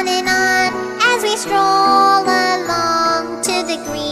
on and on as we stroll along to the green.